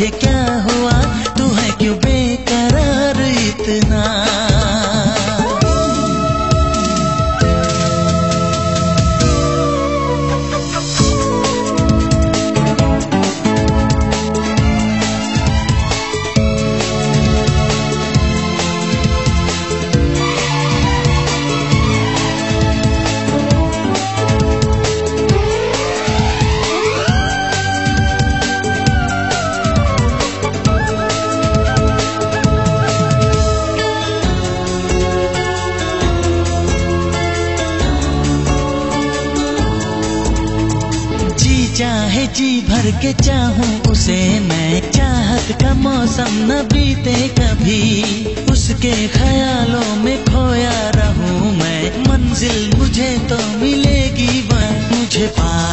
तुझे क्या हो चाहे जी भर के चाहूँ, उसे मैं चाहत का मौसम न बीते कभी। उसके ख्यालों में खोया रहूँ मैं, मंजिल मुझे तो मिलेगी मुझे पास